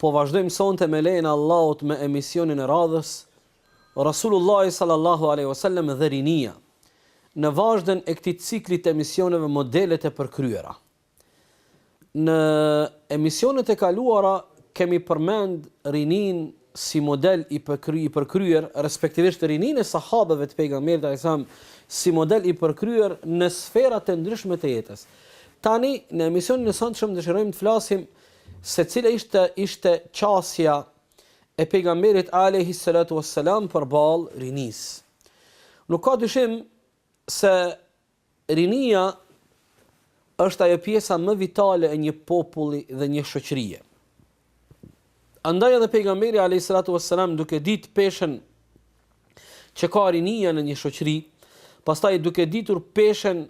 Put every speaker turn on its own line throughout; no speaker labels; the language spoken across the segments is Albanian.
Po vazhdojmë sonte me lejen e Allahut me emisionin e radhës, Rasulullahi Sallallahu Alejhi Vesellem dhe Rinia, në vazhdën e këtij ciklit të emisioneve Modelet e Përkryera. Në emisionet e kaluara kemi përmend rininë si model i i përkryer, respektivisht rininë e sahabeve të Pejgamberit Alejhi Selam si model i përkryer në sferat e ndryshme të jetës. Tani në emisionin e sontshëm dëshirojmë të flasim Se cila ishte ishte qasja e Pejgamberit alejhi selatu ue selam përballë rinisë. Nuk ka dyshim se rinia është ajo pjesa më vitale e një populli dhe një shoqërie. Andaj edhe Pejgamberi alejhi selatu ue selam duke ditë peshën që ka rinia në një shoqëri, pastaj duke ditur peshën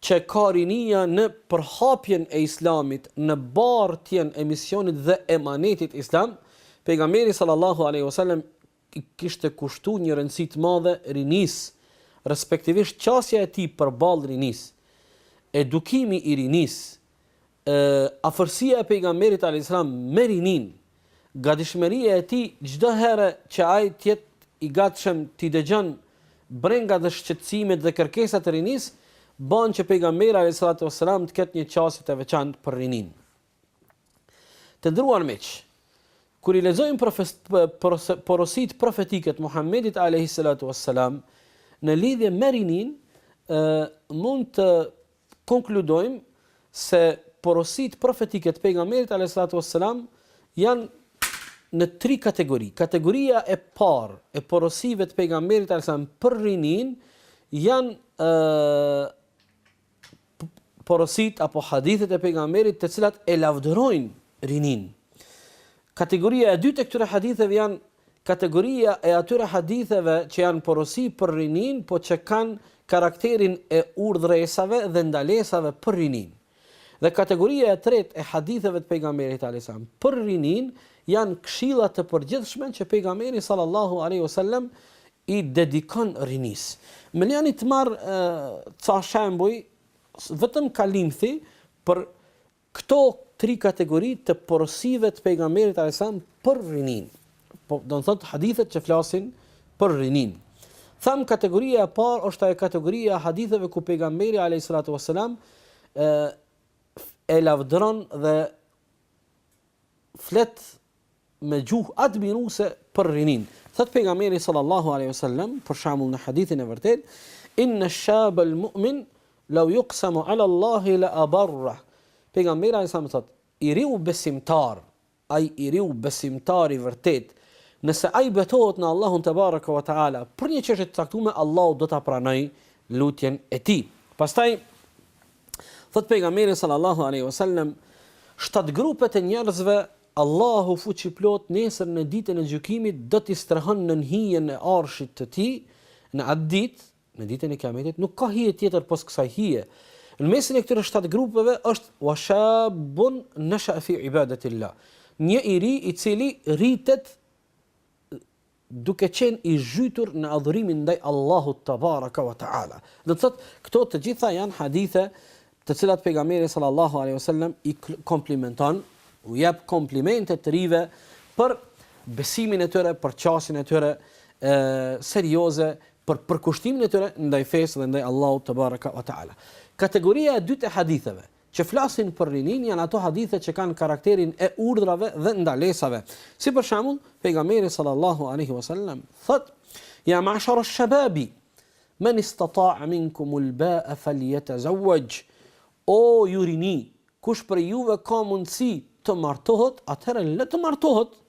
që ka rinia në përhapjen e Islamit, në bartjen e misionit dhe emanetit islam, Pejgamberi sallallahu alejhi ve sellem i kishte kushtu një rëndësi të madhe rinisë, respektivisht qasja e tij përballë rinisë, edukimi i rinisë, afërsia e pejgamberit alayhiselam me rininë, gatishmëria e tij çdo herë që ai të jetë i gatshëm t'i dëgjon brengat dhe shqetësimet dhe kërkesat e rinisë, ban që pejgamberi alayhisalatu wassalam të ketë një qasje të veçantë për rininë. Të nderuar miq, kur i lexojmë porositë profetike të Muhamedit alayhisalatu wassalam në lidhje me rininë, mund të konkludojmë se porositë profetike të Pejgamberit alejhi salatu ves selam janë në tri kategori. Kategoria e parë e porosive të Pejgamberit alejhi salam për rininë janë ë porositë apo hadithet e pejgamberit të cilat e lavdërojnë rininë. Kategoria e dytë e këtyre haditheve janë Kategoria e atyre haditheve që janë porosi për rininë po që kanë karakterin e urdhëresave dhe ndalesave për rininë. Dhe kategoria e tretë e haditheve të Pejgamberit alejhiselam për rininë janë këshilla të përgjithshme që Pejgamberi sallallahu alejhi ve sellem i dedikon rinisë. Më lejoni të marr ca shembuj vetëm kalimthi për Këto tri kategori të porosive të Pejgamberit alejhi selam për rininë, po do të thotë hadithet që flasin për rininë. Thamë kategoria e parë është ajo kategoria e haditheve ku Pejgamberi alejhi salatu ves selam e lavdëron dhe flet me gjuhë admiruese për rininë. Thot pejgamberi sallallahu alaihi wasallam, për shembull në hadithin e vërtetë, inna ash-shab al-mu'min law yuqsamu ala Allahi la abarra. Pejgamberi alaihi salam thot, i riu besimtar, ai i riu besimtar i vërtetë, nëse ai betohet në Allahun te baraka wa taala për një çështje të caktuar, Allahu do ta pranojë lutjen e tij. Pastaj Thotë pejgamberi sallallahu alejhi ve sellem, shtatë grupet e njerëzve Allahu fuqiplotë nesër në ditën e gjykimit do t'i strehojë nën hijen e Arshit të Tij, në atë ditë, në ditën e Kiametit, nuk ka hije tjetër pos kësaj hije. Në mesin e këtyre shtatë grupeve është wa shabun nasha'a fi ibadati Allah, një i ri i cili rritet duke qenë i zhytur në adhurimin ndaj Allahut te baraka ve te ala. Do të thotë, këto të gjitha janë hadithe të cilat pejgamberi sallallahu alejhi ve sellem i komplimenton, u jep komplimente të rinjve për besimin e tyre, për qasjen e tyre, e, serioze, për përkushtimin e tyre ndaj fesë dhe ndaj Allahut te baraka ve te ala. Kategoria e dytë e haditheve, që flasin për rininë janë ato hadithe që kanë karakterin e urdhrave dhe ndalesave. Si për shembull, pejgamberi sallallahu alaihi wasallam thotë: "Ya ma'shar ash-shabab, man istata'a minkum al-ba'a falyatazawwaj." O ju rini, kush prej juve ka mundësi të martohet, atëherë le të martohet.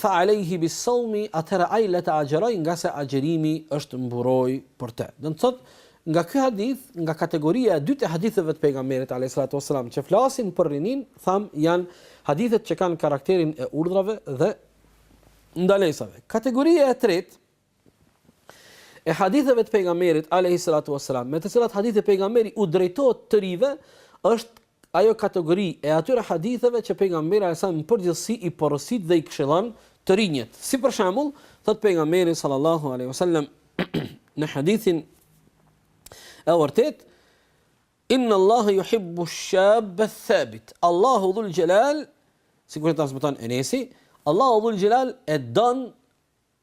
fa alejhi bis sawmi atëherë ai le të agjërojë ngase agjërimi është mburojë për të. Do të thotë nga ky hadith, nga kategoria e dytë e haditheve të pejgamberit alayhi salatu wasalam që flasin për rininë, tham janë hadithet që kanë karakterin e urdhrave dhe ndalesave. Kategoria e tretë e haditheve të pejgamberit alayhi salatu wasalam, me të cilat hadithe pejgamberi u drejtohet të rinjve, është ajo kategori e atyre haditheve që pejgamberi alayhi salam në përgjithësi i porosit dhe i këshillon të rinjët. Si për shembull, thotë pejgamberi sallallahu alaihi wasallam në hadithin e vërtet Inna Allahu yuhibbu ash-shab ath-thabit. Allahu dhul jalal, sikur transmeton Enesi, Allahu dhul jalal e don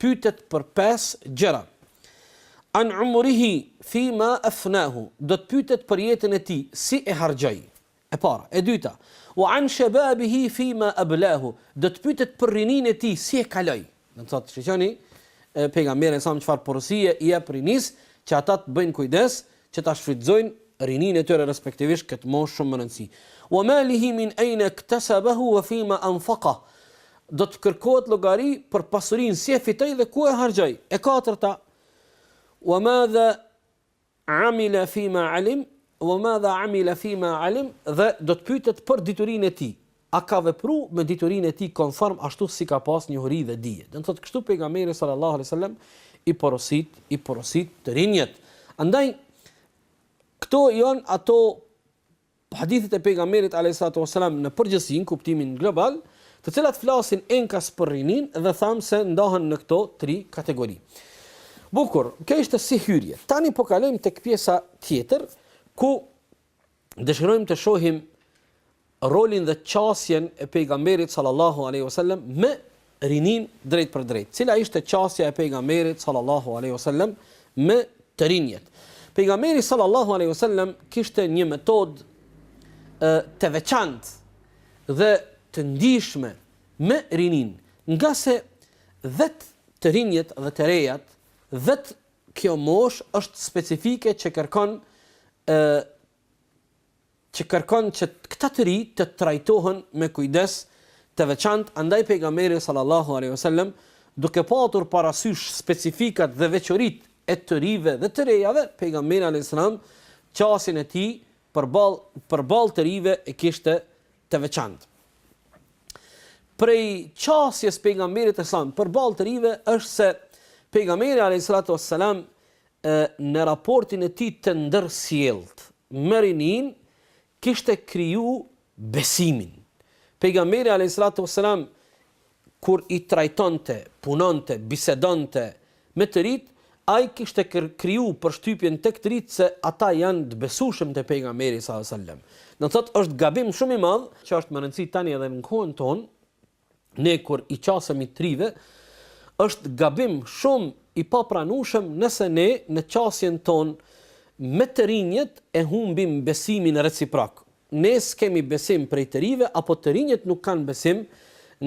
pyetet për pesë gjëra, An umrihi fi ma afnahu, do të pyetet për jetën e tij, si e harxhoi, e para, e dyta, Wa an shababihi fi ma ablahu, do të pyetet për rininë e tij, si e kaloi, do të thotë, shiqoni, pejgamberi alejhi selam çfarë porosie i jep rinisë, që ata të bëjnë kujdes, që ta shfrytëzojnë rininë e tyre respektivisht këtë moshë shumë me rëndësi. Wa malihi min ayna iktasabahu wa fima anfaqah. Do të kërkohet llogari për pasurinë si e fitoi dhe ku e harxhoi. E katërta Wa madha amila fima alim wa madha amila fima alim dhe do të pyetet për diturinë e tij. A ka vepru me diturinë e tij konform ashtu si ka pas njohuri dhe dije. Do të thotë kështu Pejgamberi sallallahu alejhi ve sellem i porosit, i porosit të rinjët. Andaj këto janë ato hadithet e Pejgamberit alejhi salatu ve sellem në përgjithësi në kuptimin global, të cilat flasin enkas për rininë dhe thamë se ndahen në këto tri kategori. Bukur, kjo ishte si hyrje. Tani po kalojmë tek pjesa tjetër ku Dëshirojmë të shohim rolin dhe qasjen e pejgamberit sallallahu alaihi wasallam me rininë drejtpërdrejt. Cila ishte qasja e pejgamberit sallallahu alaihi wasallam me të rinjët? Pejgamberi sallallahu alaihi wasallam kishte një metodë të veçantë dhe të ndryshme me rininë, ngase vetë të rinjët dhe të rejat, vetë kjo moshë është specifike që kërkon ë që kërkon që këta të ri të trajtohen me kujdes të veçantë, andaj pejgamberi sallallahu alaihi wasallam duke patur parasysh specifikat dhe veçoritë e të rive dhe të rejave, pejgamberi alaihi salam qasjen e tij përballë përballë të rive e kishte të veçantë. Prej qasjes së pejgamberit alayhi salam përballë të rive është se pejgamberi alayhi salatu wassalam në raportin e tij të ndërsjelltë me rininë kishte kriju besimin. Pejgamberi alayhi salatu wassalam kur i trajtonte, punonte, bisedonte me të rijtë, ai kishte kriju përshtypjen tek të rijtë se ata janë të besueshëm te Pejgamberi sallallahu alejhi ve sellem. Do të thotë është gabim shumë i madh, që është me rëndësi tani edhe në kohën tonë, ne kur i qasemi të rijëve, është gabim shumë i papranueshëm nëse ne në qasjen tonë me të rinjët e humbim besimin reciprok. Ne s'kemi besim prej të rijve apo të rinjët nuk kanë besim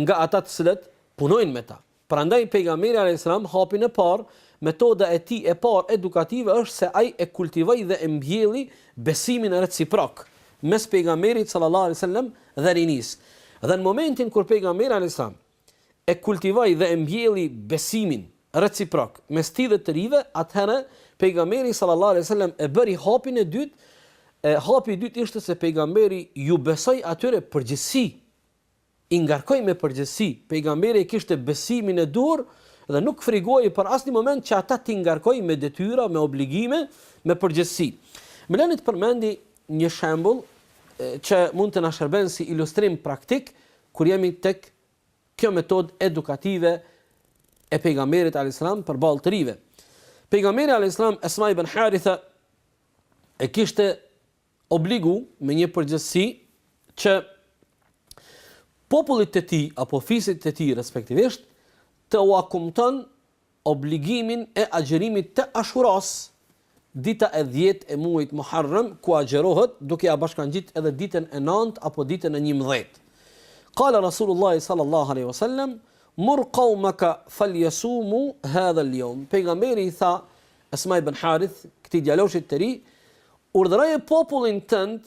nga ata të cilët punojnë me ta. Prandaj Pejgamberi alejhi selam hapin e parë, metoda e tij e parë edukative është se ai e kultivoi dhe e mbjelli besimin reciprok mes Pejgamberit sallallahu alejhi wasallam dhe rinisë. Dhe në momentin kur Pejgamberi alejhi selam e kultivoi dhe e mbjelli besimin reciprok mes tij dhe të rive, atëherë Pejgamberi sallallahu alejhi ve sellem e bëri hapin e dytë, e hapi i dytë ishte se Pejgamberi ju besoi atyre përgjegjësi, i ngarkoi me përgjegjësi, Pejgamberi e kishte besimin e duhur dhe nuk frigoi për asnjë moment që ata t'i ngarkojë me detyra, me obligime, me përgjegjësi. Më lëni të përmendi një shembull që mund të na shërben si ilustrim praktik Kur jemi tek kjo metodë edukative e Pejgamberit alejhi selam përballë të rive. Pejgamberi alejhi selam Esma ibn Haritha e kishte obligu me një përgjegjësi që popullit të tij apo fisit të tij respektivisht t'ua kumton obligimin e agjërimit të Ashurasë, dita e dhjetë e muajit Muharram, ku agjërohet, duke ia bashkangjitë edhe ditën e nantë apo ditën e njëmbëdhjetë. Qala Rasulullahi sallallahu alejhi ve sellem, Mur qaumaka falyasumu hadha al-yawm. Pejgamberi i tha Asma ibn Harith, këtij djaloshit të ri, Urdhëroje popullin tënd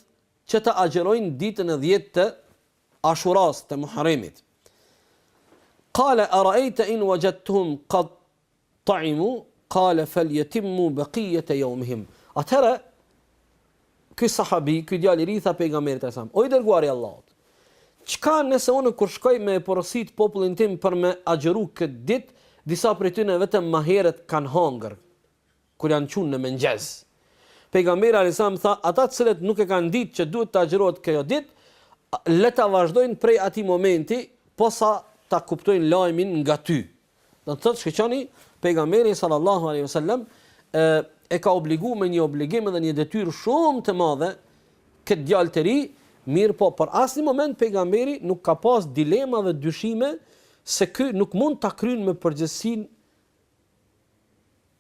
që ta agjërojnë ditën e dhjetë të Ashurasë, të Muharremit. Qala araejte in wajadtuhum qad taimu, qala falyutimmu baqiyata yawmihim. Atëherë ky sahabi, ky djalë i ri i tha pejgamberit alajhi salam, o i dërguari i Allahut, çka nëse unë kur shkoj me e porosit popullin tim për me agjëru këtë ditë, disa prej tyne vetëm ma herët kanë hangër, kur janë çun në mëngjes pejgamberi alejhi selam tha ata të cilët nuk e kanë ditë që duhet të agjërohet kjo ditë le ta vazhdojnë prej atij momenti posa ta kuptojnë lajmin nga ty do të thotë shikoni pejgamberi sallallahu alejhi wasallam e, e ka obliguar me një obligim dhe një detyrë shumë të madhe këtë djalë të ri mirëpo për asnjë moment pejgamberi nuk ka pas dilema dhe dyshime se ky nuk mund ta kryejë me përgjegjësinë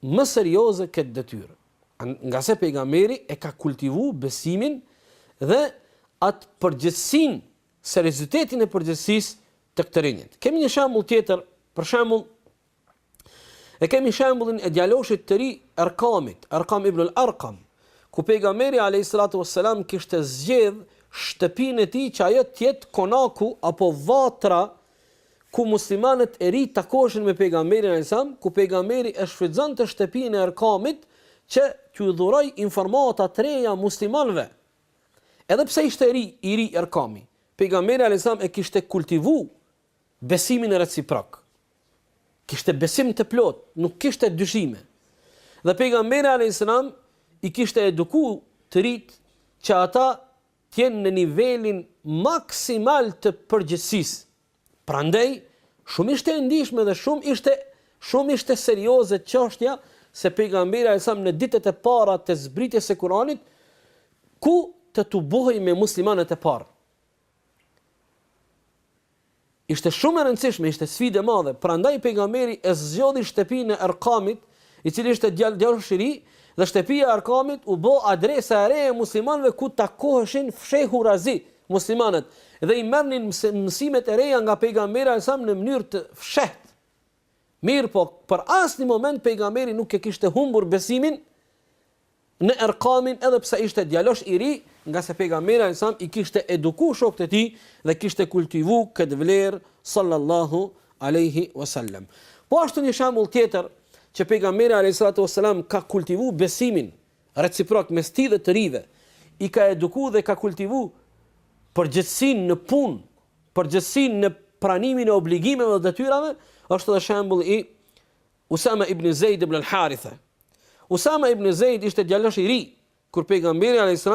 më serioze këtë detyrë, ngase Pejgamberi e ka kultivu besimin dhe atë përgjegjësinë, seriozitetin e përgjegjësisë tek të rinjët. Kemi një shembull tjetër, për shembull, e kemi shembullin e djaloshit të ri Erkamit, Erkam ibn al-Arqam, ku Pejgamberi alayhis salatu wassalam kishte zgjedh shtëpinë e tij që ajo të jetë konaku apo vatra ku muslimanët e ri takoheshin me Pejgamberin alejhi selam, ku Pejgamberi e shfrytëzonte shtëpinë e Erkamit që t'ju dhurojë informata të reja muslimanëve. Edhe pse ishte i ri, i ri Erkami, Pejgamberi alejhi selam e kishte kultivu besimin reciprok. Kishte besim të plotë, nuk kishte dyshime. Dhe Pejgamberi alejhi selam i kishte eduku të rit që ata të jenë në nivelin maksimal të përgjegjësisë. Prandej, shumë ishte e ndishme dhe shumë ishte shumë ishte serioze çështja se pejgamberi alajhi salam në ditët e para të zbritjes së Kuranit ku të tubohej me muslimanët e parë. Ishte shumë e rëndësishme, ishte sfidë e madhe, prandaj pejgamberi e zgjodhi shtëpinë e Erkamit, i cili ishte djalë djalosh i ri, dhe shtëpia e Erkamit u bë adresa e re e muslimanëve ku takoheshin fshehurazi muslimanët dhe i merrnin mësimet e reja nga pejgamberi alajhissalam në mënyrë të fshehtë. Mirëpo, për asnjë moment pejgamberi nuk e kishte humbur besimin në Erkamin edhe pse ishte djalosh i ri, ngase Pejgamberi alajhi selam i kishte eduku shokët e tij dhe kishte kultivu këtë vlerë sallallahu alejhi we sellem. Po ashtu një shembull tjetër që Pejgamberi alajhi salatu we selam ka kultivu besimin reciprok mes tij dhe të rijve, i ka eduku dhe ka kultivu përgjegjësinë në punë, përgjegjësinë në pranimin e obligimeve dhe detyrave, është edhe shembulli i Usame ibn Zejd ibn al-Harithe Usame ibn Zejd ishte djalosh i ri, kur Pejgamberi a.s.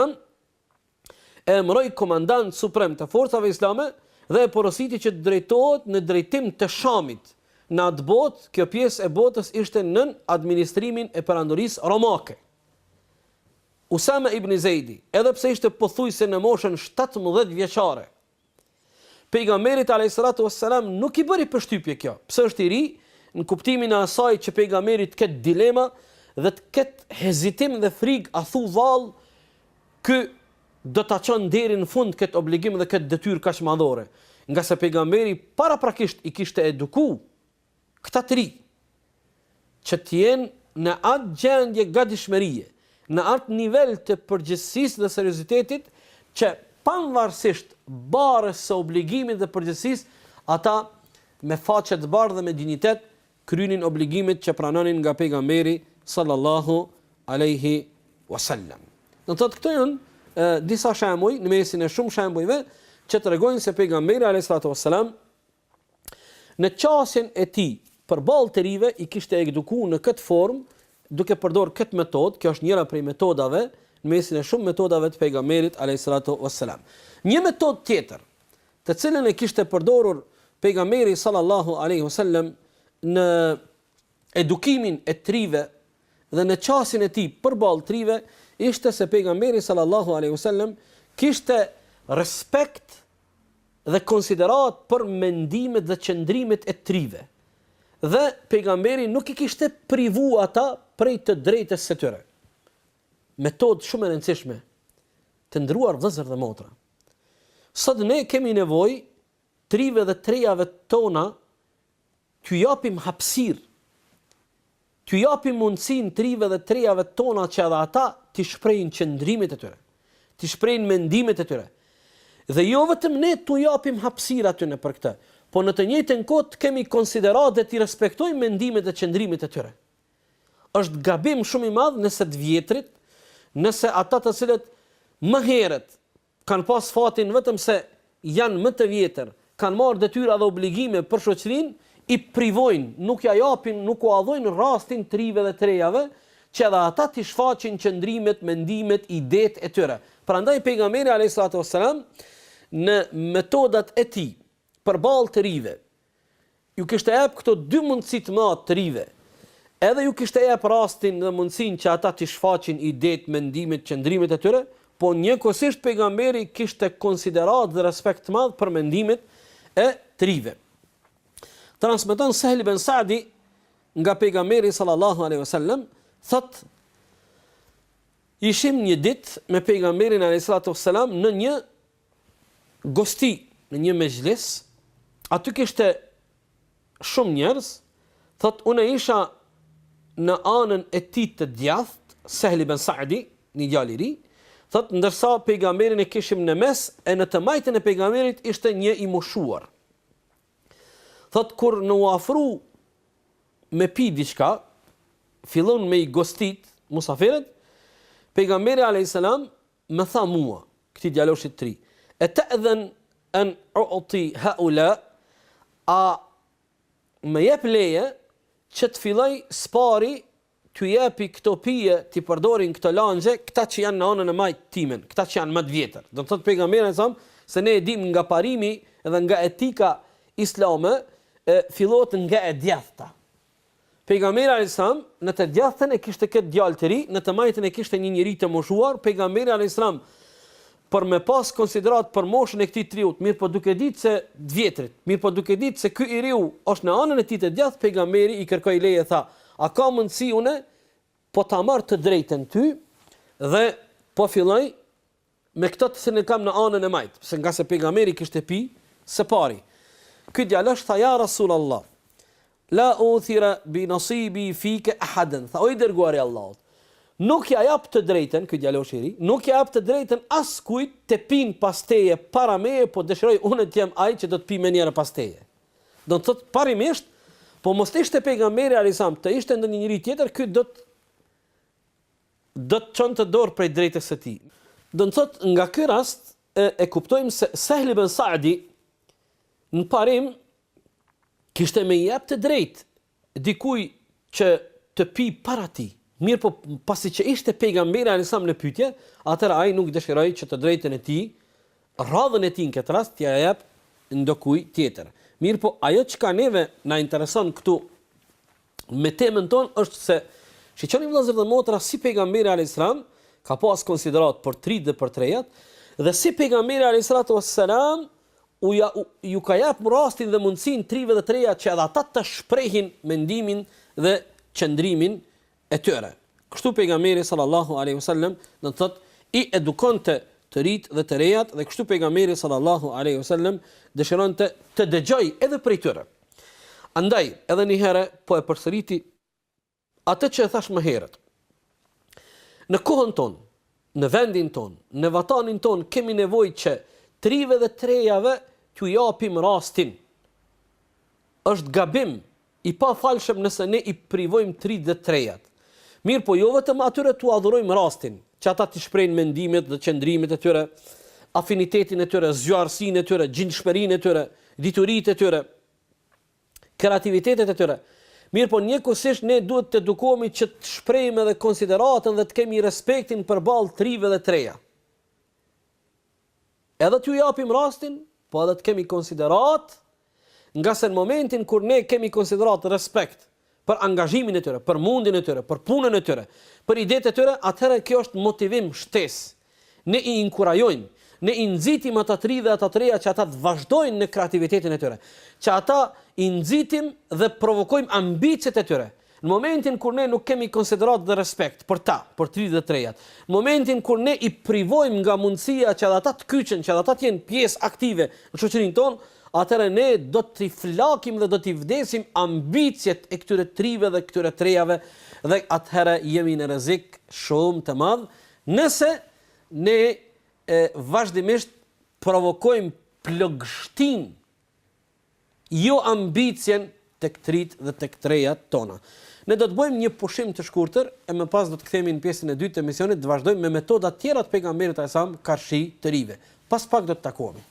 e emëroi komandant suprem të forcave islame dhe e porositi që të drejtohet në drejtim të Shamit. Në atë botë, kjo pjesë e botës ishte nën administrimin e Perandorisë Romake. Usame ibn Zejdi, edhe pse ishte pothuajse në moshën shtatëmbëdhjetë vjeçare, Pejgamberit alejhissalatu vesselam nuk i bëri përshtypje kjo, pse është i ri, në kuptimin e asaj që pejgamberi të ketë dilema dhe të ketë hezitim dhe frigë a thu vallë ky do ta çon deri në fund këtë obligim dhe këtë detyrë kaq madhore, ngase pejgamberi paraprakisht i kishte eduku Këta të rinj që të jenë në atë gjendje gatishmërie, në atë nivel të përgjegjësisë dhe seriozitetit që pavarësisht barrës së obligimit dhe përgjegjësisë ata me faqe të bardhë dhe me dinjitet krynin obligimet që pranonin nga Pejgamberi sallallahu alejhi wasallam. Do të thotë këto janë e, disa shembuj në mesin e shumë shembujve që tregojnë se Pejgamberi alayhi salatu wasallam Në qasjen e tij, përballë të rinjve i kishte eduku në këtë formë, duke përdorë këtë metodë, kjo është njëra prej metodave, në mesin e shumë metodave të Pejgamberit, alejhi salatu ue selam. Një metodë tjetër, të cilën e kishte përdorur Pejgamberi, sallallahu alejhi ue sellem, në edukimin e të rinjve dhe në qasjen e tij përballë të rinjve, ishte se Pejgamberi, sallallahu alejhi ue sellem, kishte respekt dhe konsideratë për mendimet dhe qëndrimet e të rinjve, dhe Pejgamberi nuk i kishte privu ata prej të drejtës së tyre. Metodë shumë e rëndësishme, të nderuar vëllezër dhe motra. Sot ne kemi nevojë të rinjve dhe të rejave tona T'u japim hapësirë, t'u japim mundësinë të rive dhe të rejave tona që edhe ata t'i shprehin qëndrimet e tyre, t'i shprehin mendimet e tyre. Dhe jo vetëm ne t'u japim hapësirë atyre për këtë, po në të njëjtën kohë të kemi konsideratë dhe t'i respektojmë mendimet dhe qëndrimet e tyre. Është gabim shumë i madh nëse të vjetrit, nëse ata të cilët më herët Kanë pas fatin vetëm se janë më të vjetër, kanë marrë detyra dhe obligime për shoqërinë, i privojnë, nuk ia japin, nuk ua dhënë rastin të rive dhe të rejave që edhe ata t'i shfaqin qëndrimet, mendimet, idetë e tyre. Prandaj pejgamberi alejhi salatu vesselam në metodat e tij, Përballë të rive. U kishte jep këto dy mundësi të mëdha të rive. Edhe u kishte jep rastin dhe mundësinë që ata t'i shfaqin idetë, mendimet, qëndrimet e tyre, po njëkohësisht Pejgamberi kishte konsideratë dhe respekt të madh për mendimet e të rive. Transmeton Sehl ibn Sa'di nga Pejgamberi sallallahu alaihi wasallam, thotë Ishim një ditë me Pejgamberin alayhi salatu wasalam në një gosti në një mexhlis, aty kishte shumë njerëz, thotë unë isha në anën e tij të djathtë, Sehl ibn Sa'di, një djalë i ri, thotë ndërsa pejgamberin e kishim në mes e në të majtën e pejgamberit ishte një i moshuar. Thotë kur na u afru me pi diçka, filluan me i gostit musafirët, pejgamberi alayhis salam më tha mua, këtij djaloshit të ri, E te'dhen en u'ti ha'ula, a më jep leje që të filloj së pari t'u jepi këto pije, t'i përdorin këto lëngje, këta që janë në anën e majtë timen, këta që janë më të vjetër. Do të thotë pejgamberi alaihi selam se ne e dimë nga parimi dhe nga etika islame, fillohet nga e djathta. Pejgamberi alayhis salam në të djathtën e kishte këtë djalë të ri, në të majtën e kishte një njeri të moshuar, pejgamberi alayhis salam për me pas konsideratë për moshën e këtij të riut, mirëpo duke ditë se të vjetrit, mirëpo duke ditë se ky i riu është në anën e tij të djathtë, pejgamberi i kërkoi leje tha, a ka mundësi unë po ta marr të drejtën ty dhe po filloj Me këtë të cilin e kam në anën e majtë, pse ngase pejgamberi kishte pi së pari. Ky djalosh tha ja Resulallah, La uthira bi nasibi fike ahaden, tha o i dërguari i Allahut, nuk ja jap të drejtën, ky djalosh i ri, nuk ja jap të drejtën askujt të pijë pas teje para meje, po dëshiroj unë të jem ai që do të pi menjëherë pas teje. Do të thotë parimisht, po mos të ishte pejgamberi alaihi salam, të ishte ndonjë njeri tjetër, ky do të Do të çonte dorë prej drejtës së tij. Do të thotë, nga ky rast e kuptojmë se Sehl ibn Sa'di në parim kishte me i jap të drejtë dikujt që të pijë para tij. Mirëpo pasi që ishte Pejgamberi alaihi selam në pyetje, atëherë ai nuk dëshiroi që të drejtën e tij, radhën e tij në këtë rast t'ia jep ndokujt tjetër. Mirëpo ajo çka neve na intereson këtu, me temën tonë është se shiqoni vëllezër dhe motra si pejgamberi alayhis salam ka pas konsiderat për trit dhe për trejat dhe si pejgamberi alayhis salatu wassalam u ja, u, ju ka jap rastin dhe mundësinë trive dhe trejave që edhe ata të shprehin mendimin dhe qëndrimin e tyre. Kështu pejgamberi sallallahu alaihi wasallam do të thotë i edukonte të rit dhe të rejat dhe kështu pejgamberi sallallahu alaihi wasallam dëshironte të dëgjoj edhe prej tyre. Andaj, edhe një herë po e përsëris atë që e thash më herët. Në kohën tonë, në vendin tonë, në vatanin tonë kemi nevojë që trive dhe trejave t'u japim rastin. Është gabim i pafalshëm nëse ne i privojmë trit dhe trejat. Mirëpo jo vetëm atyre t'ua dhurojmë rastin, që ata t'i shprehin mendimet dhe qëndrimet e tyre, afinitetin e tyre, zgjuarsinë e tyre, gjindshmërinë e tyre, dituritë e tyre, kreativitetet e tyre, mirëpo njëkohësisht ne duhet t'edukohemi që të shprehim edhe konsideratën dhe të kemi respektin përballë t'rive dhe t'reja. Edhe t'ju japim rastin, po edhe të kemi konsideratë, ngase në momentin kur ne kemi konsideratë, respekt, për angazhimin e tyre, për mundin e tyre, për punën e tyre, për idetë e tyre, atëherë kjo është motivim, shtesë. Ne i inkurajojmë, ne i nxitim ata të ri dhe ata të reja që ata të vazhdojnë në kreativitetin e tyre, që ata i nxitim dhe provokojmë ambiciet e tyre, Në momentin kur ne nuk kemi konsideratë dhe respekt për ta, për trit dhe trejat, në momentin kur ne i privojmë nga mundësia që edhe ata të kyçen, që edhe ata të jenë pjesë aktive në shoqërinë tonë, atëherë ne do t'i flakim dhe do t'i vdesim ambiciet e këtyre trive dhe këtyre trejave dhe atëherë jemi në rrezik shumë të madh nëse ne vazhdimisht provokojmë plogështinë jo ambicien tek të rit dhe tek të rejat tona. Ne do të bëjmë një pushim të shkurtër e më pas do të kthehemi në pjesën e dytë të emisionit të vazhdojmë me metoda të tjera të pejgamberit alejhi selam karshi të rive. Pas pak do të takohemi.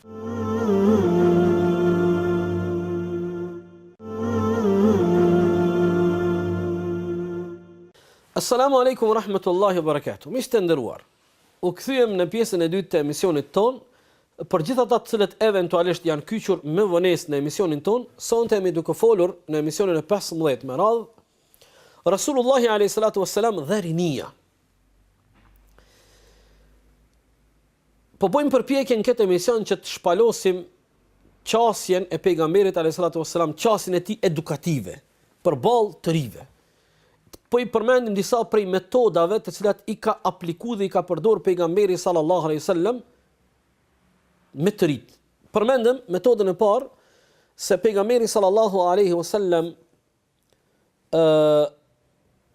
As-salamu alejkum wa rahmetullahi wa barakatuh. Miq të nderuar, U kthyem në pjesën e dytë të emisionit tonë. Për gjithë ata të cilët eventualisht janë kyçur me vonesë në emisionin tonë, sonte jemi duke folur në emisionin e pesëmbëdhjetë me radhë, Rasulullahi alejhi salatu ves selam dhe rinia. Po bëjmë përpjekje në këtë emision që të shpalosim qasjen e pejgamberit alejhi salatu ves selam, qasjen e tij edukative përballë të rive. Po i përmendim disa prej metodave të cilat i ka apliku dhe i ka përdorë Pejgamberi sallallahu alejhi wasallam me të rit. Përmendëm metodën e parë se Pejgamberi sallallahu alejhi wasallam ë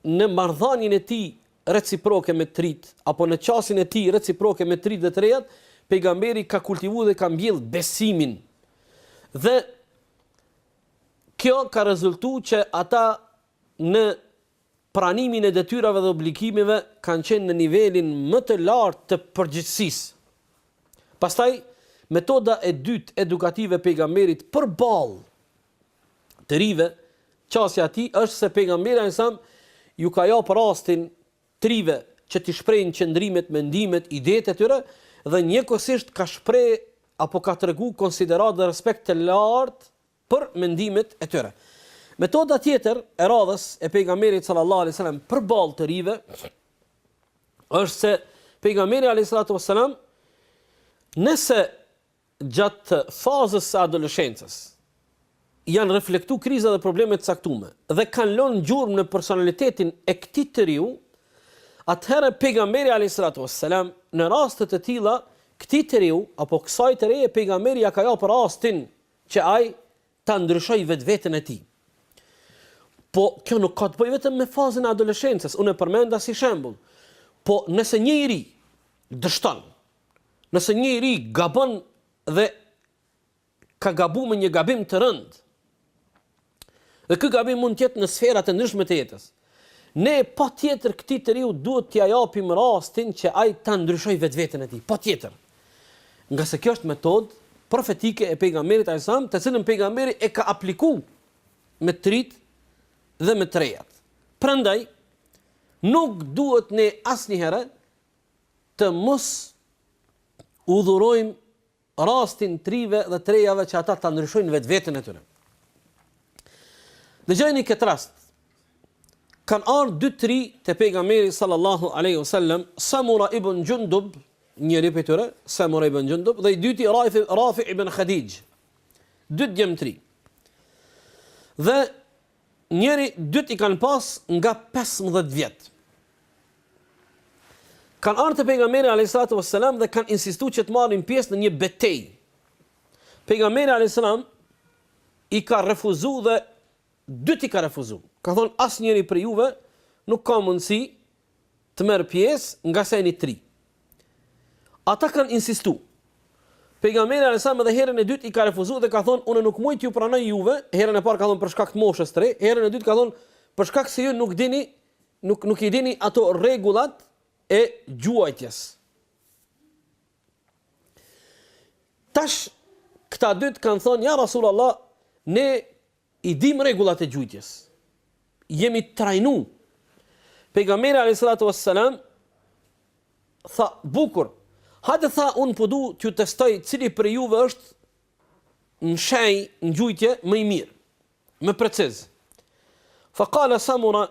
në marrëdhënien e tij reciproke me të rit apo në qasjen e tij reciproke me të rit dhe të rejat, Pejgamberi ka kultivuar dhe ka mbjellë besimin dhe Kjo ka rezultu që ata në pranimin e detyrave dhe obligimeve kanë qenë në nivelin më të lartë të përgjegjësisë. Pastaj, metoda e dytë edukative e Pejgamberit përballë të rive, qasja e tij është se Pejgamberi alajhi selam ju ka japë rastin të rive që t'i shprehin qëndrimet, mendimet, idetë e tyre dhe njëkohësisht ka shpreh apo ka tregu konsideratë dhe respekt të lartë për mendimet e tyre. Metoda tjetër e radhës e Pejgamberit sallallahu alejhi ve sellem përballë të rive është se Pejgamberi alejhi sallatu ves selam nëse Gjatë fazës së adoleshencës janë reflektu kriza dhe probleme të caktume, dhe kanë lënë gjurmë në personalitetin e këtij të riu, atëherë Pejgamberi alejhi salatu ves selam në raste të tilla këtij të riu apo kësaj të reje Pejgamberi ia ka japë rastin që ai ta ndryshojë vetveten e tij. Po kjo nuk ka të bëjë vetëm me fazën e adoleshencës, unë e përmenda si shembull. Po nëse një i ri dështon Nëse një i ri gabon dhe ka gabu me një gabim të rëndë, dhe ky gabim mund të jetë në sferat e ndryshme të jetës, ne patjetër këtij të riu duhet t'ia japim rastin që ai ta ndryshojë vetveten e tij, patjetër. Ngase kjo është metodë profetike e pejgamberit a.s. të cilën pejgamberi e ka apliku me të rit dhe me të rejat. Prandaj, nuk duhet ne asnjëherë të mos u dhurojmë rastin të rive dhe të rejave që ata ta ndryshojnë vetveten e tyre. Dëgjojeni këtë rast, kanë ardhë dy të ri te Pejgamberi sallallahu alejhi ve sellem, Samura ibn Xhundub, njëri prej tyre, Samura ibn Xhundub, dhe i dyti Rafi, Rafi ibn Hadixh, dy djem të ri. Dhe Njëri dytë i kanë pas nga pesëmbëdhjetë vjet. Kanë ardhur te pejgamberi alayhis salatu wassalam dhe kanë insistu që të marrin pjesë në një betejë. Pejgamberi alayhis salam i ka refuzu edhe dytë i ka refuzu. Ka thonë asnjëri prej juve nuk ka mundësi të merr pjesë ngase jeni t'ri. Ata kanë insistu. Pejgamberi alayhis salam edhe herën e dytë i ka refuzu dhe ka thonë unë nuk mund t'ju pranoj juve, herën e parë ka thonë për shkak të moshës t're, herën e dytë ka thonë për shkak se ju nuk dini nuk nuk i dini ato rregullat e gjuajtjes. Tash këta dytë kanë thonë ja Rasulullah ne I dimë rregullat e gjujtjes. Jemi të trajnu. Pejgamberi alejhi salatu was salam tha bukur, hajde tha un po du t'ju testoj cili prej juve është në shenj në gjujtje më i mirë, më preciz. Fa kala Samura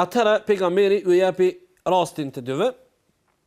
atëherë pejgamberi ju japi rastin të dyve.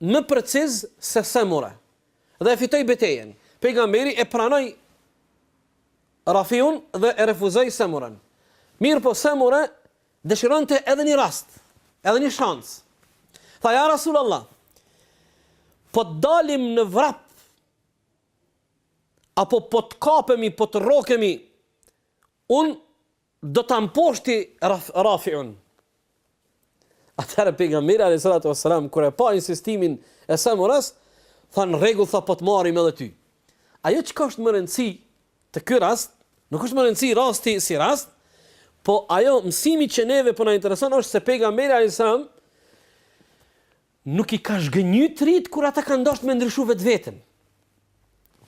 më preciz se Semura dhe e fitoi betejën. Pejgamberi e pranoi Rafiun dhe e refuzoi Semurën. Mirëpo Semura dëshironte edhe një rast, edhe një shans. Tha ja Rasulullah, po të dalim në vrap, apo po të kapemi, po të rrokemi, unë do ta mposhti raf, Rafiun. Atëherë pejgamberi alayhi salatu wasalam kur e pa insistimin e Samurës, tha në rregull tha po të marrim edhe ty. Ajo çka është me rëndësi te ky rast, nuk është me rëndësi rasti si rast, po ajo mësimi që neve po na intereson është se pejgamberi alayhi salam Nuk i ka zhgënjy t'rijt kur ata kanë dashtë me ndryshu vetveten.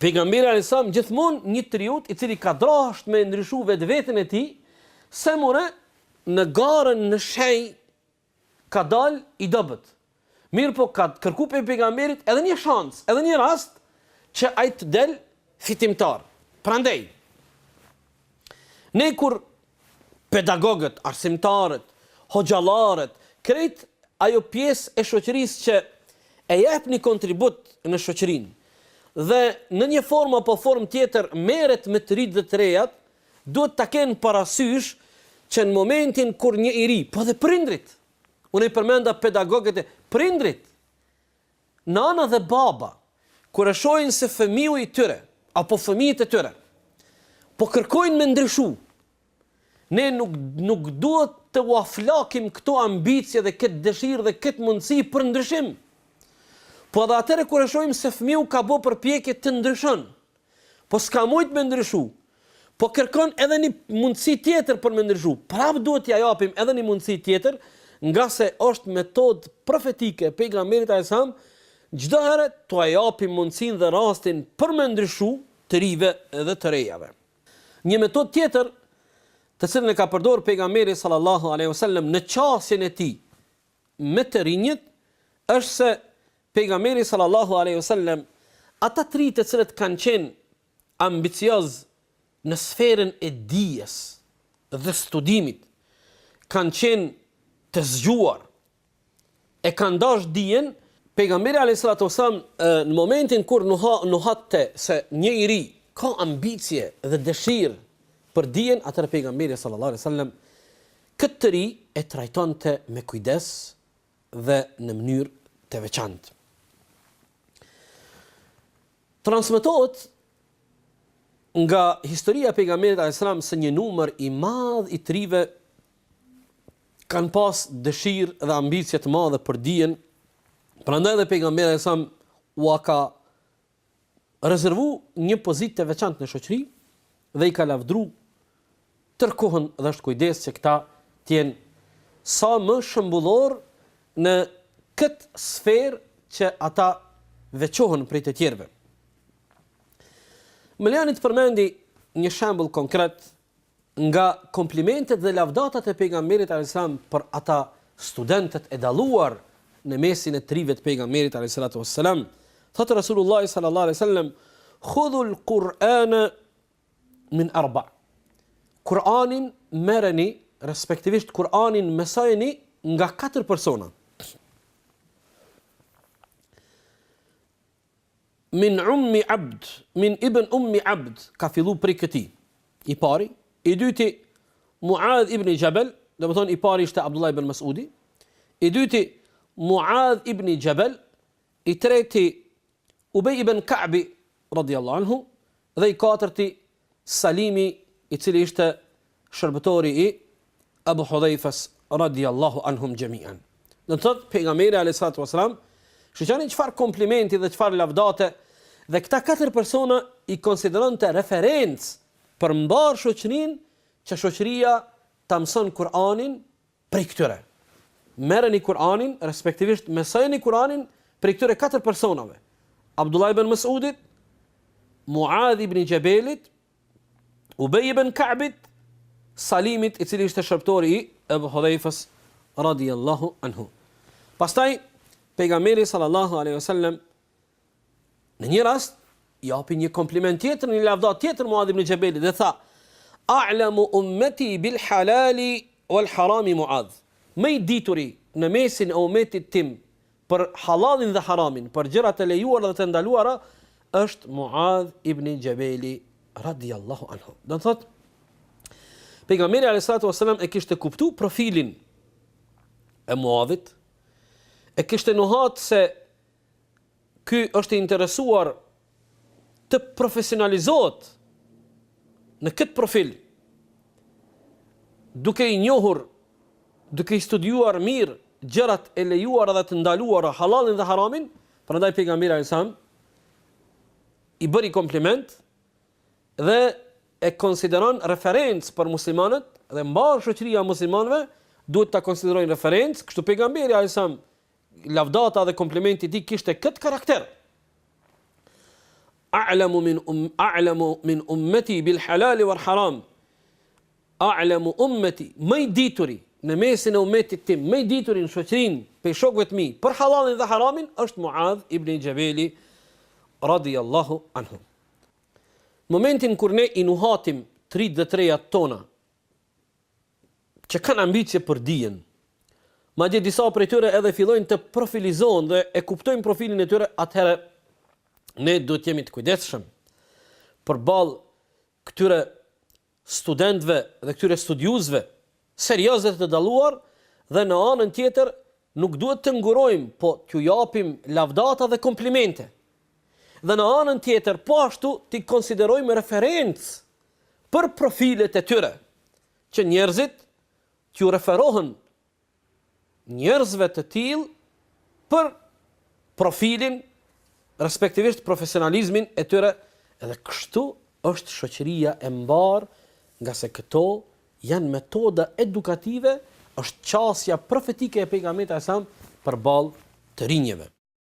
Pejgamberi alejhi selam gjithmonë një t'riut i cili ka dashtë me ndryshu vetveten e tij, Semure në garën në shenj ka dal i dobët. Mirëpo ka kërku prej pejgamberit edhe një shans, edhe një rast që ai të del fitimtar. Prandej, Ne kur pedagogët, arsimtarët, hoxhallarët, krejt ajo pjesë e shoqërisë që e jep një kontribut në shoqërinë dhe në një formë apo formë tjetër merret me të rijtë dhe të rejat, duhet ta kenë parasysh që në momentin kur një i ri, po edhe prindrit, unë i përmenda pedagogët e prindrit, Nëna dhe baba, kur e shohin se fëmiu i tyre, apo fëmijët e tyre, po kërkojnë me ndryshu, ne nuk, nuk duhet t'ua flakim këto ambicie dhe këtë dëshirë dhe këtë mundësi për ndryshim. Po edhe atëherë kur e shohim se fëmiu ka bo përpjekje të ndryshon, Po s'ka mujt me ndryshu. Po kërkon edhe ni mundësi tjetër për me ndryshu. Prap duhet t'ia japim edhe ni mundësi tjetër, ngase është metodë profetike e Pejgamberit alejhi selam, çdo herë t'ua japim mundësinë dhe rastin për me ndryshu të rinjve dhe të rejave. Një metodë tjetër të cilën e ka përdorë Pejgamberi sallallahu alejhi wasallam në qasjen e tij me të rinjtë është se Pejgamberi sallallahu alejhi ve sellem, ata të rinj të cilët kanë qenë ambicioz në sferën e dijes dhe studimit, kanë qenë të zgjuar, e kanë dashtë dijen, Pejgamberi alejhi salatu ve selam në momentin kur nuha, nuhatte se një i ri ka ambicie dhe dëshirë për dijen, atëherë Pejgamberi sallallahu alejhi ve sellem këtë të ri e trajtonte me kujdes dhe në mënyrë të veçantë. Transmetohet nga historia e pejgamberit alayhis salam se një numër i madh i të rinjve kanë pas dëshirë dhe ambicie të madhe për dijen. Prandaj edhe pejgamberi alayhis salam ua ka rezervu një pozitë të veçantë në shoqëri dhe i ka lavdru tërë kohën dhe është kujdes që këta të jenë sa më shembullorë në këtë sferë që ata veçohen prej të tjerëve. Më lejoni të përmendi një shembull konkret Nga komplimentet dhe lavdatat e Pejgamberit alejhi selam për ata studentët e dalluar në mesin e të rinjve të Pejgamberit alejhi salatu ves selam, thotë Rasulullahi sallallahu alejhi wasallam, Khudhul Kur'ane min arba'. Kur'anin merreni, respektivisht Kur'anin mësojeni nga katër persona. Min ummi abd, min ibn ummi abd, ka fillu prej këtij. I pari, i dyti Muadh ibn Jabal, domethënë i pari ishte Abdullah ibn Mas'udi, i dyti Muadh ibn Jabal, i treti Ubay ibn Ka'bi radijallahu anhu dhe i katërti Salimi, i cili ishte shërbëtori i Abu Hudhejfes, radijallahu anhum xhemian. Domethënë, pejgamberi a.s. Shiqoni çfarë komplimenti dhe çfarë lavdate dhe këta katër persona i konsideronte referencë për mbarë shoqërin që shoqëria ta mëson Kur'anin prej këtyre. Merreni Kur'anin, respektivisht mësojeni Kur'anin prej këtyre katër personave, Abdullah ibn Mes'udit, Muadh ibn Xhebelit, Ubej ibn Ka'bit, Salimit, i cili ishte shërbëtori i Ebu Hudhejfës, radiallahu anhu. Pastaj, pejgamberi sallallahu alaihi wasallam Në një rast, i jepi një kompliment tjetër, një lavdatë tjetër Muadh ibn Jabelit dhe tha: "A'lamu ummati bil halali wal harami Muadh." Më i dituri në mesin e umetit tim për hallalin dhe haramin, për gjërat e lejuara dhe të ndaluara, është Muadh ibn Jabeli radhiyallahu anhu. Do të thotë Pejgamberi alayhi salatu wasallam e kishte kuptuar profilin e Muadhit, e kishte nuhatë se Ky është i interesuar të profesionalizohet në këtë profil, duke i njohur, duke i studiuar mirë gjërat e lejuara dhe të ndaluara, halalin dhe haramin, prandaj pejgamberi alayhis salam i bëri kompliment dhe e konsideron referencë për muslimanët dhe mbarë shoqëria e muslimanëve duhet ta konsiderojë referencë, kështu pejgamberi alayhis salam Lavdata dhe komplimenti i tij kishte këtë karakter. A'lamu min um a'lamu min ummati bil halal wal haram. A'lamu ummati, më i dituri në mesin e ummetit tim, më i dituri në shoqërinë prej shokëve të mi, për halalin dhe haramin është Muadh ibn Jabeli radiyallahu anhu. Në momentin kur ne i nuhatim të rinjtë dhe të rejat tona që kanë ambicje për dijen. Madje disa prej tyre edhe fillojnë të profilizohen dhe e kuptojnë profilin e tyre, atëherë ne duhet të jemi të kujdesshëm përballë këtyre studentëve dhe këtyre studiuesve seriozë e të dalluar dhe në anën tjetër nuk duhet të ngurojmë, por t'u japim lavdata dhe komplimente. dhe në anën tjetër po ashtu t'i konsiderojmë referencë për profilet e tyre, që njerëzit t'u referohen njerëzve të tillë për profilin, respektivisht profesionalizmin e tyre dhe kështu është shoqëria e mbarë ngase këto janë metoda edukative, është qasja profetike e Pejgamberit alajhi selam përballë të rinjve.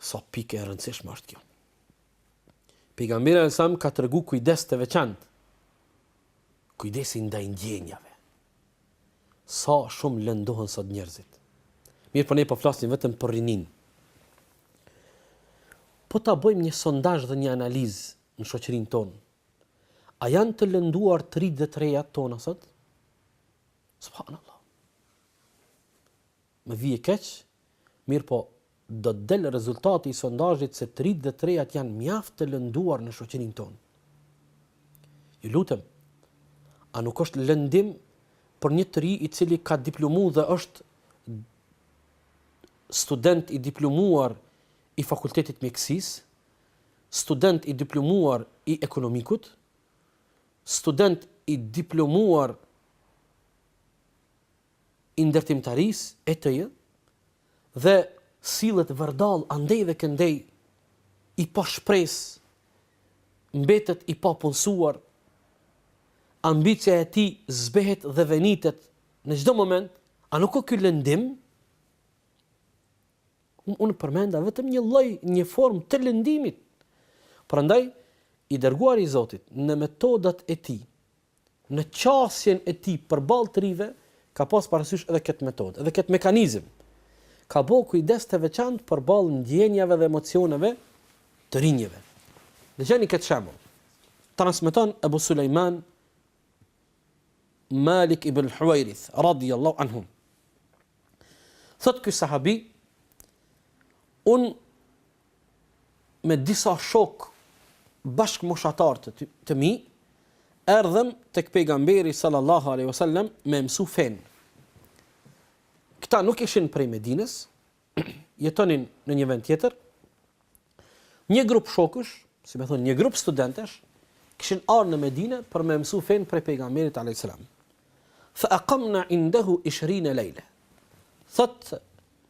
Sa pikë e rëndësishme është kjo. Pejgamberi alayhis salam ka tregu kujdes të veçantë. Kujdesi ndaj ndjenjave. Sa shumë lëndohen sot njerëzit. Mirëpo ne po flasim vetëm për rininë. Po ta bëjmë një sondazh dhe një analizë në shoqërinë tonë. A janë të lënduar të rinjtë dhe të rejat tona sot? Subhanallah. Më vie keq, mirëpo do të dalë rezultati i sondazhit se të rinjtë dhe të rejat janë mjaft të lënduar në shoqërinë tonë. Ju lutem, a nuk është lëndim për një të ri i cili ka diplomu dhe është student i diplomuar i fakultetit të mjekësisë, student i diplomuar i ekonomikut, student i diplomuar i ndërtimtarisë, etj. Dhe sillet vërdallë andej dhe këndej, i pashpresë, mbetet i papunësuar, ambicia e tij zbehet dhe venitet në çdo moment, a nuk ka ky lëndim? Unë përmenda vetëm një lloj, një formë të lëndimit. Prandaj, i dërguari i Zotit, në metodat e tij, Në qasjen e tij përballë të rinjve, ka pas parasysh edhe këtë metodë, edhe këtë mekanizëm. Ka bo kujdes të veçantë përballë ndjenjave dhe emocioneve të rinjve. Dëgjoni këtë shembull. Transmeton Ebu Sulejman Malik ibn Huwairith radhiyallahu anhu. Thotë ky sahabi, unë me disa shokë bashkëmoshatarë të, të mi, erdhëm tek pejgamberi sallallahu aleyhi wasallam me mësu fenë. Këta nuk ishin prej Medinës, jetonin në një vend tjetër, një grup shokësh, si me thonë një grup studentesh, kishin ardh në Medine për me mësu fenë prej pejgamberit aleyhi sallam. Fa aqamna indahu ishrine lejle. Thot,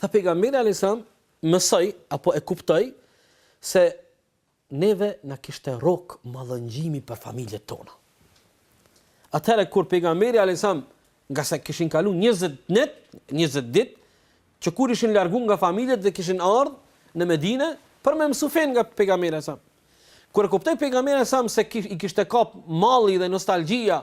Tha pejgamberi alayhis salam, mësoi apo e kuptoi se neve na kishte rrok mallëngjimi për familjet tona. Atëherë kur pejgamberi alayhis salam ngase kishin kalu 20 net, 20 ditë që kur ishin largu nga familjet dhe kishin ardh në Medinë për me mësu fenë nga pejgamberi sa. Kur e kuptoi pejgamberi sa se kish, i kishte kap malli dhe nostalgjia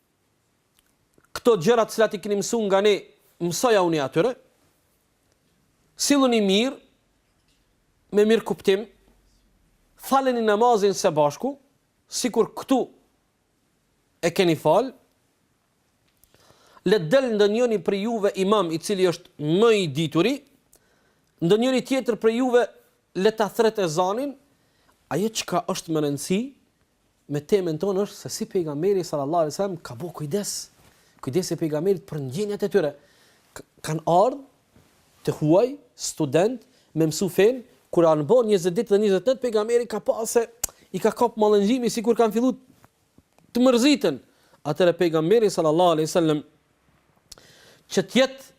këto gjëra të cilat i keni mësu nga ne, mësojauni atyre. Silluni mirë me mirëkuptim, faleni namazin së bashku, sikur këtu e keni fal. Le të del ndonjëri prej juve imam i cili është më i dituri, ndonjëri tjetër prej juve le ta thrret ezanin, ajo çka është me rëndësi me temën tonë është se si pejgamberi sallallahu alajhi wasallam ka bo kujdes. Kujdesi i pejgamberit për ndjenjat e tyre. Kan ardh të huaj studentë me mësu fen, kur janë bo 20 ditë dhe 20 net pejgamberi ka pa se i ka kap mallëngjimi sikur kanë fillu të mërziten. Atëherë pejgamberi sallallahu alajhi wasallam që të jetë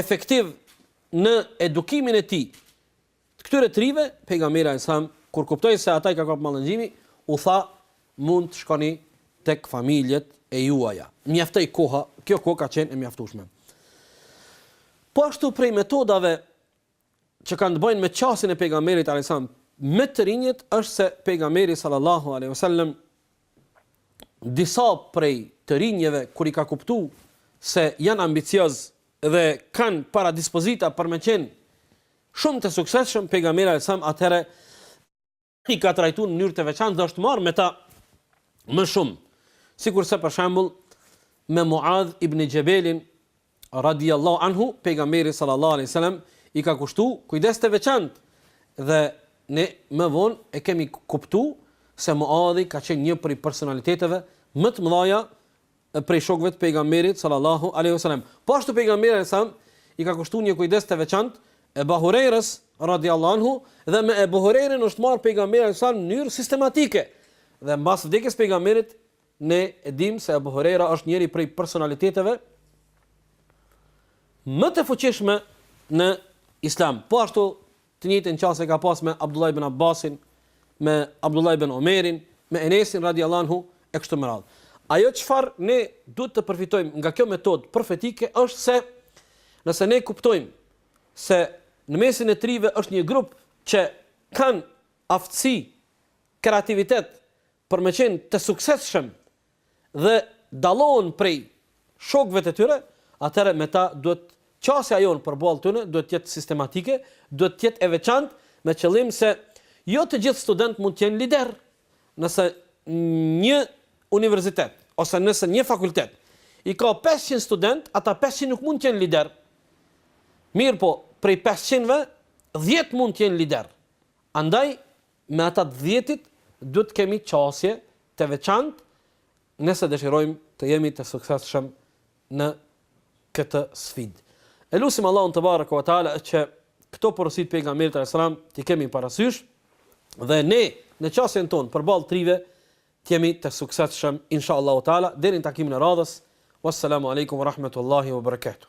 efektiv në edukimin e tij, Të këtyre të rinjve, Pejgamberi alajhi selam, kur kuptoi se ata i ka kapë mallëngjimi, u tha, Mund të shkoni tek familjet e juaja. Mjaftoi koha, kjo kohë ka qenë e mjaftueshme. Po ashtu prej metodave që kanë të bëjnë me qasjen e Pejgamberit alajhi selam me të rinjtë është se Pejgamberi sallallahu alaihi wasallam disa prej të rinjve kur i ka kuptu se janë ambiciozë dhe kanë paradispozita për me qenë shumë të suksesshëm, pejgamberi alayhis salam atëherë i ka trajtu në mënyrë të veçantë dhe është marrë me ta më shumë. Sikurse për shembull me Muadh ibn Xhebelin radiallahu anhu, pejgamberi sallallahu alaihi wasallam i ka kushtu kujdes të veçantë. Dhe ne më vonë e kemi kuptu se Muadhi ka qenë një prej personaliteteve më të mëdha prej shokëve të Pejgamberit sallallahu alejhi wasallam. Po ashtu Pejgamberi alejhi salam i ka kushtu një kujdes të veçantë Ebu Hurejrës radiallahu anhu dhe me Ebu Hurejrën është marrë Pejgamberi alejhi salam në mënyrë sistematike. Dhe mbas vdekjes së Pejgamberit ne e dimë se Ebu Hurejra është njëri prej personaliteteve më të fuqishme në Islam. Po ashtu Të njëjtën qasje ka pas me Abdullah ibn Abbasin, me Abdullah ibn Omerin, me Enesin radijallahu anhu e kështu me radhë. Ajo çfarë ne duhet të përfitojmë nga kjo metodë profetike është se nëse ne kuptojmë se në mesin e të rinjve është një grup që kanë aftësi, kreativitet për me qenë të suksesshëm dhe dallohen prej shokëve të tyre, atëherë me ta duhet qasja jonë përballë tyre duhet të jetë sistematike, duhet të jetë e veçantë me qëllim se jo të gjithë studentët mund të jenë liderë. Nëse një universitet ose nëse një fakultet i ka pesëqind studentë, ata pesëqind nuk mund të jenë liderë. Mirëpo, prej pesëqindve, dhjetë mund të jenë liderë. Andaj, Me ata të dhjetit duhet të kemi qasje të veçantë nëse dëshirojmë të jemi të suksesshëm në këtë sfidë. E lusim Allahun tebareke ve teala që këto porosi të pejgamberit alayhis salam t'i kemi parasysh dhe ne në qasjen tonë përballë të rinjve të jemi të suksesshëm inshallahu teala deri në takimin e radhës. Wassalamu alaikum wa rahmatullahi wa barakatuh.